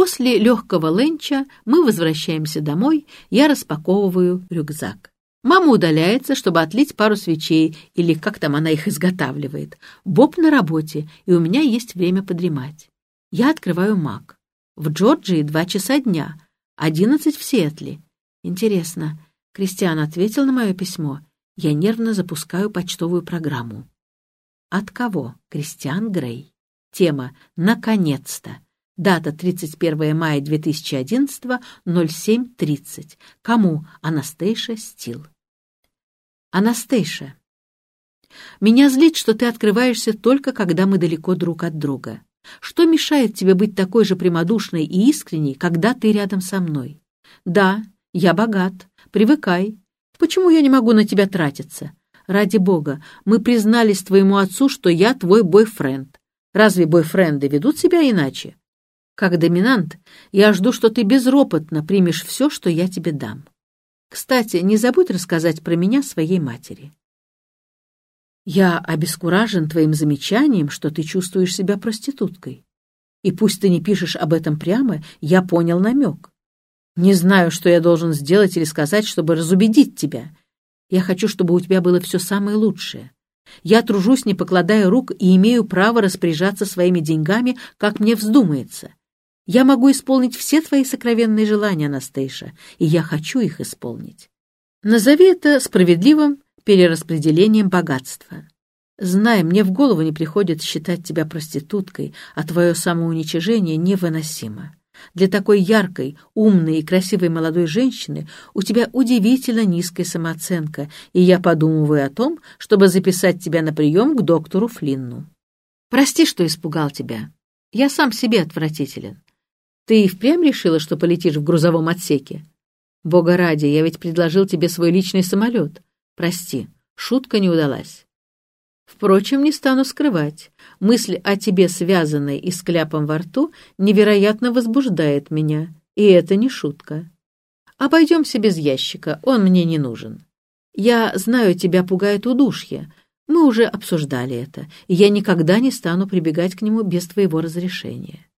После легкого ленча мы возвращаемся домой, я распаковываю рюкзак. Мама удаляется, чтобы отлить пару свечей, или как там она их изготавливает. Боб на работе, и у меня есть время подремать. Я открываю Мак. В Джорджии два часа дня, одиннадцать в Сиэтле. Интересно, Кристиан ответил на мое письмо. Я нервно запускаю почтовую программу. От кого? Кристиан Грей. Тема «Наконец-то». Дата 31 мая 2011, 07.30. Кому? Анастейша Стил. Анастейша. Меня злит, что ты открываешься только, когда мы далеко друг от друга. Что мешает тебе быть такой же прямодушной и искренней, когда ты рядом со мной? Да, я богат. Привыкай. Почему я не могу на тебя тратиться? Ради бога, мы признались твоему отцу, что я твой бойфренд. Разве бойфренды ведут себя иначе? Как доминант, я жду, что ты безропотно примешь все, что я тебе дам. Кстати, не забудь рассказать про меня своей матери. Я обескуражен твоим замечанием, что ты чувствуешь себя проституткой. И пусть ты не пишешь об этом прямо, я понял намек. Не знаю, что я должен сделать или сказать, чтобы разубедить тебя. Я хочу, чтобы у тебя было все самое лучшее. Я тружусь, не покладая рук, и имею право распоряжаться своими деньгами, как мне вздумается. Я могу исполнить все твои сокровенные желания, Анастейша, и я хочу их исполнить. Назови это справедливым перераспределением богатства. Знай, мне в голову не приходит считать тебя проституткой, а твое самоуничижение невыносимо. Для такой яркой, умной и красивой молодой женщины у тебя удивительно низкая самооценка, и я подумываю о том, чтобы записать тебя на прием к доктору Флинну. Прости, что испугал тебя. Я сам себе отвратителен. Ты и впрямь решила, что полетишь в грузовом отсеке? Бога ради, я ведь предложил тебе свой личный самолет. Прости, шутка не удалась. Впрочем, не стану скрывать. Мысль о тебе, связанной и с кляпом во рту, невероятно возбуждает меня. И это не шутка. Обойдемся без ящика, он мне не нужен. Я знаю, тебя пугает удушье. Мы уже обсуждали это, и я никогда не стану прибегать к нему без твоего разрешения.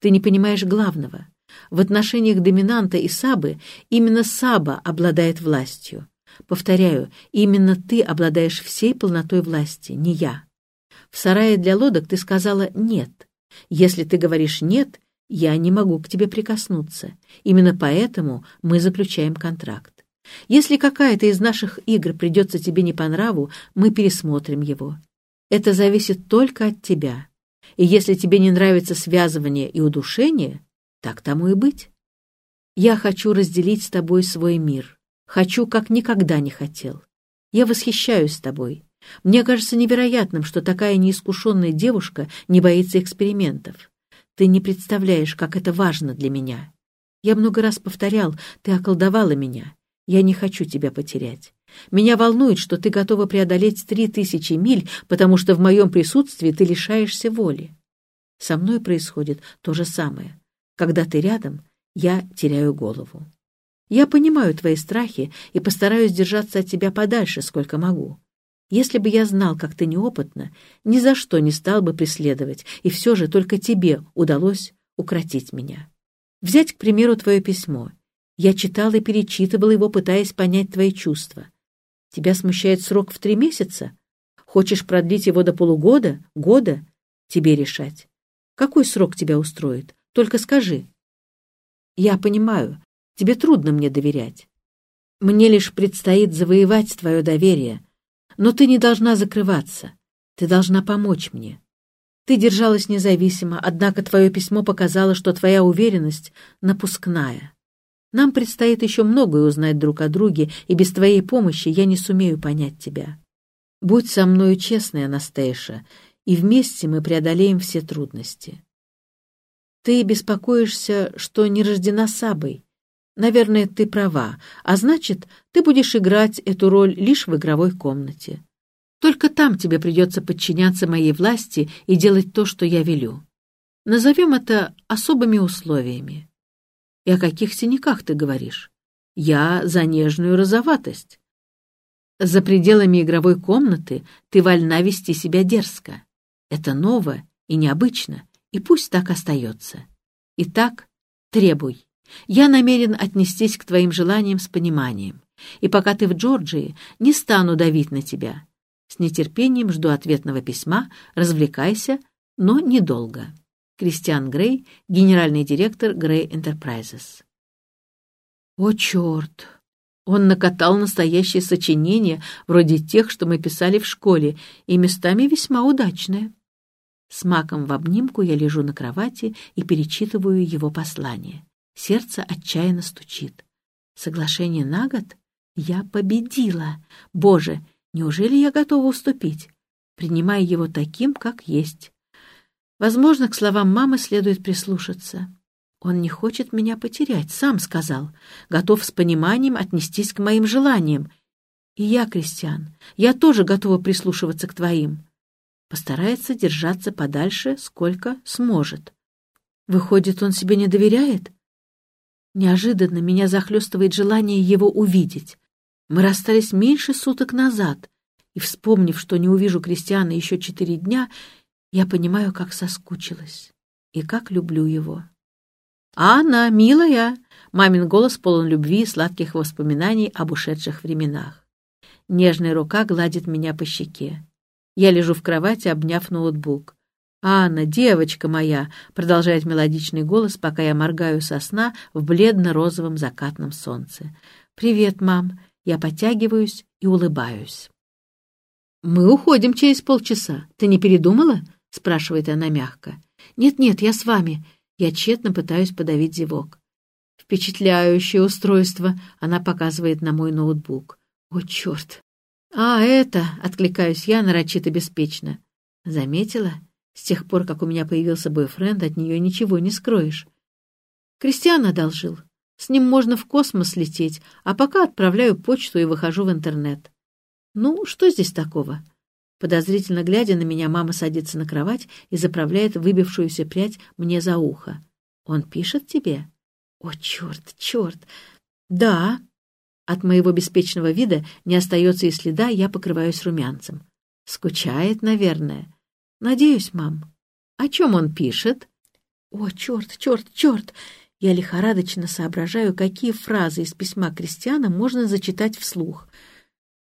Ты не понимаешь главного. В отношениях доминанта и Сабы именно Саба обладает властью. Повторяю, именно ты обладаешь всей полнотой власти, не я. В сарае для лодок ты сказала «нет». Если ты говоришь «нет», я не могу к тебе прикоснуться. Именно поэтому мы заключаем контракт. Если какая-то из наших игр придется тебе не по нраву, мы пересмотрим его. Это зависит только от тебя. И если тебе не нравится связывание и удушение, так тому и быть. Я хочу разделить с тобой свой мир. Хочу, как никогда не хотел. Я восхищаюсь тобой. Мне кажется невероятным, что такая неискушенная девушка не боится экспериментов. Ты не представляешь, как это важно для меня. Я много раз повторял, ты околдовала меня. Я не хочу тебя потерять. Меня волнует, что ты готова преодолеть три тысячи миль, потому что в моем присутствии ты лишаешься воли. Со мной происходит то же самое. Когда ты рядом, я теряю голову. Я понимаю твои страхи и постараюсь держаться от тебя подальше, сколько могу. Если бы я знал, как ты неопытна, ни за что не стал бы преследовать, и все же только тебе удалось укротить меня. Взять, к примеру, твое письмо. Я читал и перечитывал его, пытаясь понять твои чувства. Тебя смущает срок в три месяца? Хочешь продлить его до полугода, года? Тебе решать. Какой срок тебя устроит? Только скажи. Я понимаю, тебе трудно мне доверять. Мне лишь предстоит завоевать твое доверие. Но ты не должна закрываться. Ты должна помочь мне. Ты держалась независимо, однако твое письмо показало, что твоя уверенность напускная. Нам предстоит еще многое узнать друг о друге, и без твоей помощи я не сумею понять тебя. Будь со мною честной, Анастейша, и вместе мы преодолеем все трудности. Ты беспокоишься, что не рождена Сабой. Наверное, ты права, а значит, ты будешь играть эту роль лишь в игровой комнате. Только там тебе придется подчиняться моей власти и делать то, что я велю. Назовем это особыми условиями. И о каких синяках ты говоришь? Я за нежную розоватость. За пределами игровой комнаты ты вольна вести себя дерзко. Это ново и необычно, и пусть так остается. Итак, Требуй. Я намерен отнестись к твоим желаниям с пониманием. И пока ты в Джорджии, не стану давить на тебя. С нетерпением жду ответного письма, развлекайся, но недолго. Кристиан Грей, генеральный директор Грей Enterprises. О, черт! Он накатал настоящее сочинение, вроде тех, что мы писали в школе, и местами весьма удачное. С маком в обнимку я лежу на кровати и перечитываю его послание. Сердце отчаянно стучит. Соглашение на год? Я победила. Боже, неужели я готова уступить? Принимая его таким, как есть. Возможно, к словам мамы следует прислушаться. Он не хочет меня потерять, сам сказал. Готов с пониманием отнестись к моим желаниям. И я, Кристиан, я тоже готова прислушиваться к твоим. Постарается держаться подальше, сколько сможет. Выходит, он себе не доверяет? Неожиданно меня захлестывает желание его увидеть. Мы расстались меньше суток назад, и, вспомнив, что не увижу Кристиана еще четыре дня, я понимаю, как соскучилась и как люблю его. «Анна, милая!» — мамин голос полон любви и сладких воспоминаний об ушедших временах. Нежная рука гладит меня по щеке. Я лежу в кровати, обняв ноутбук. «Анна, девочка моя!» — продолжает мелодичный голос, пока я моргаю со сна в бледно-розовом закатном солнце. «Привет, мам!» Я подтягиваюсь и улыбаюсь. «Мы уходим через полчаса. Ты не передумала?» — спрашивает она мягко. «Нет-нет, я с вами». Я тщетно пытаюсь подавить зевок. «Впечатляющее устройство», — она показывает на мой ноутбук. «О, черт!» «А, это!» — откликаюсь я нарочито беспечно. «Заметила? С тех пор, как у меня появился бойфренд, от нее ничего не скроешь». Кристиан одолжил. С ним можно в космос лететь, а пока отправляю почту и выхожу в интернет. Ну, что здесь такого? Подозрительно глядя на меня, мама садится на кровать и заправляет выбившуюся прядь мне за ухо. «Он пишет тебе?» «О, черт, черт!» «Да!» От моего беспечного вида не остается и следа, я покрываюсь румянцем. «Скучает, наверное». «Надеюсь, мам». «О чем он пишет?» «О, черт, черт, черт!» Я лихорадочно соображаю, какие фразы из письма Кристиана можно зачитать вслух —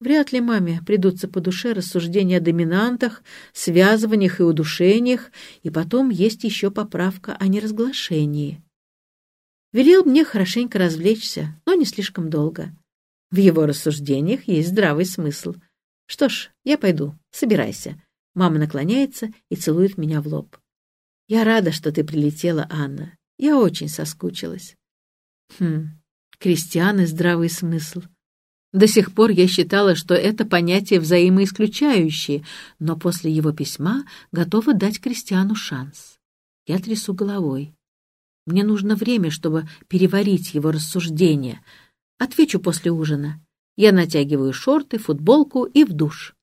Вряд ли маме придутся по душе рассуждения о доминантах, связываниях и удушениях, и потом есть еще поправка о неразглашении. Велел мне хорошенько развлечься, но не слишком долго. В его рассуждениях есть здравый смысл. Что ж, я пойду, собирайся. Мама наклоняется и целует меня в лоб. Я рада, что ты прилетела, Анна. Я очень соскучилась. Хм, Кристиан и здравый смысл — до сих пор я считала, что это понятие взаимоисключающее, но после его письма готова дать Кристиану шанс. Я трясу головой. Мне нужно время, чтобы переварить его рассуждения. Отвечу после ужина. Я натягиваю шорты, футболку и в душ.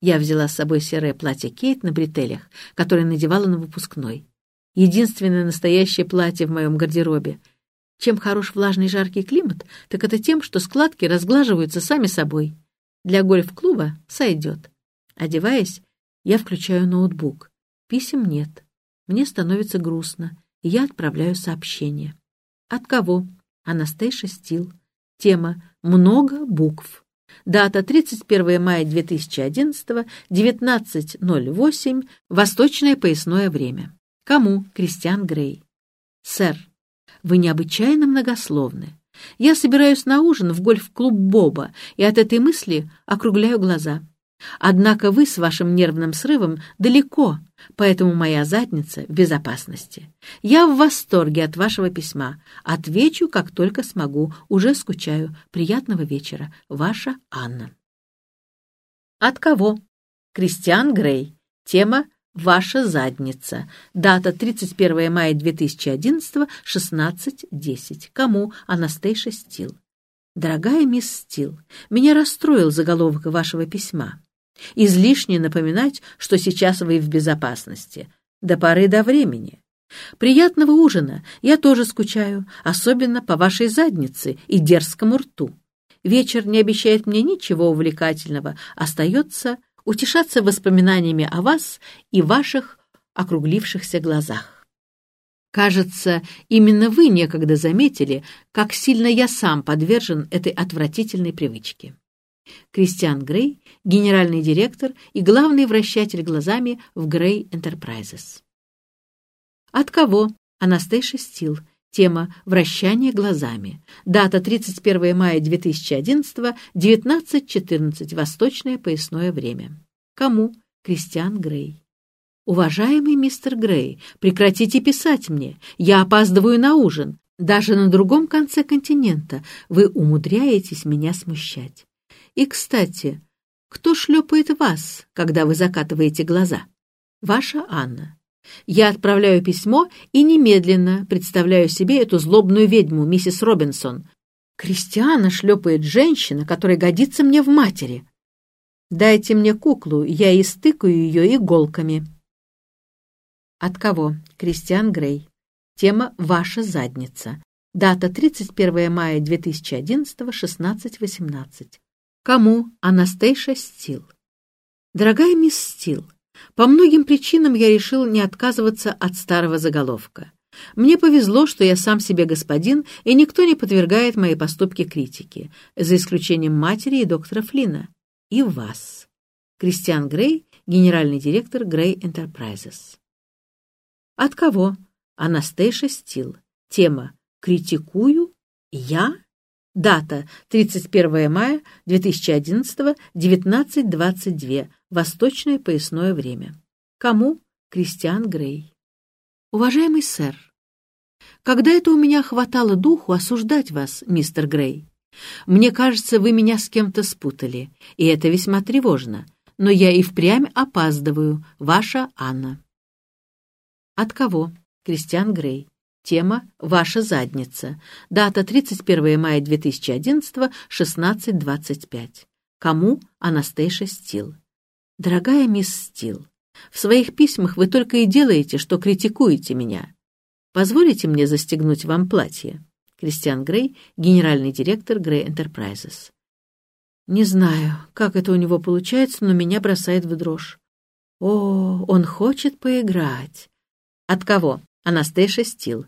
Я взяла с собой серое платье Кейт на бретелях, которое надевала на выпускной. Единственное настоящее платье в моем гардеробе — чем хорош влажный жаркий климат, так это тем, что складки разглаживаются сами собой. Для гольф-клуба сойдет. Одеваясь, я включаю ноутбук. Писем нет. Мне становится грустно, и я отправляю сообщение. От кого? Анастейша Стил. Тема «Много букв». Дата 31 мая 2011, 19.08, Восточное поясное время. Кому? Кристиан Грей. Сэр, вы необычайно многословны. Я собираюсь на ужин в гольф-клуб Боба, и от этой мысли округляю глаза. Однако вы с вашим нервным срывом далеко, поэтому моя задница в безопасности. Я в восторге от вашего письма. Отвечу, как только смогу. Уже скучаю. Приятного вечера. Ваша Анна. От кого? Кристиан Грей. Тема Ваша задница. Дата 31 мая 2011, 16.10. Кому? Анастейша Стил. Дорогая мисс Стил, меня расстроил заголовок вашего письма. Излишне напоминать, что сейчас вы в безопасности. До поры до времени. Приятного ужина. Я тоже скучаю, особенно по вашей заднице и дерзкому рту. Вечер не обещает мне ничего увлекательного. Остается утешаться воспоминаниями о вас и ваших округлившихся глазах. Кажется, именно вы некогда заметили, как сильно я сам подвержен этой отвратительной привычке. Кристиан Грей, генеральный директор и главный вращатель глазами в Грей Enterprises. От кого? Анастейша Стил. Тема «Вращание глазами». Дата 31 мая 2011, 19.14, Восточное поясное время. Кому? Кристиан Грей. «Уважаемый мистер Грей, прекратите писать мне. Я опаздываю на ужин. Даже на другом конце континента вы умудряетесь меня смущать. И, кстати, кто шлепает вас, когда вы закатываете глаза? Ваша Анна. Я отправляю письмо и немедленно представляю себе эту злобную ведьму, миссис Робинсон. Кристиана шлепает женщина, которая годится мне в матери. Дайте мне куклу, я истыкаю ее иголками. От кого? Кристиан Грей. Тема «Ваша задница». Дата 31 мая 2011, 16.18. Кому? Анастейша Стил. Дорогая мисс Стил, по многим причинам я решил не отказываться от старого заголовка. Мне повезло, что я сам себе господин, и никто не подвергает мои поступки критике, за исключением матери и доктора Флина. И вас. Кристиан Грей, генеральный директор Грей Enterprises. От кого? Анастейша Стил. Тема «Критикую? Я?» Дата 31 мая 2011, 19.22. Восточное поясное время. Кому? Кристиан Грей. Уважаемый сэр, когда это у меня хватало духу осуждать вас, мистер Грей? Мне кажется, вы меня с кем-то спутали, и это весьма тревожно, но я и впрямь опаздываю, ваша Анна. От кого? Кристиан Грей. Тема «Ваша задница». Дата 31 мая 2011, 16.25. Кому? Анастейша Стил. Дорогая мисс Стил, в своих письмах вы только и делаете, что критикуете меня. Позволите мне застегнуть вам платье? Кристиан Грей, генеральный директор Грей Enterprises. Не знаю, как это у него получается, но меня бросает в дрожь. О, он хочет поиграть. От кого? Анастейша Стил.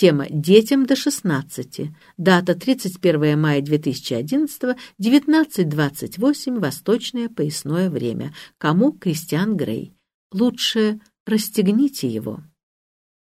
Тема «Детям до 16». Дата 31 мая 2011, 19.28, Восточное поясное время. Кому Кристиан Грей. Лучше расстегните его.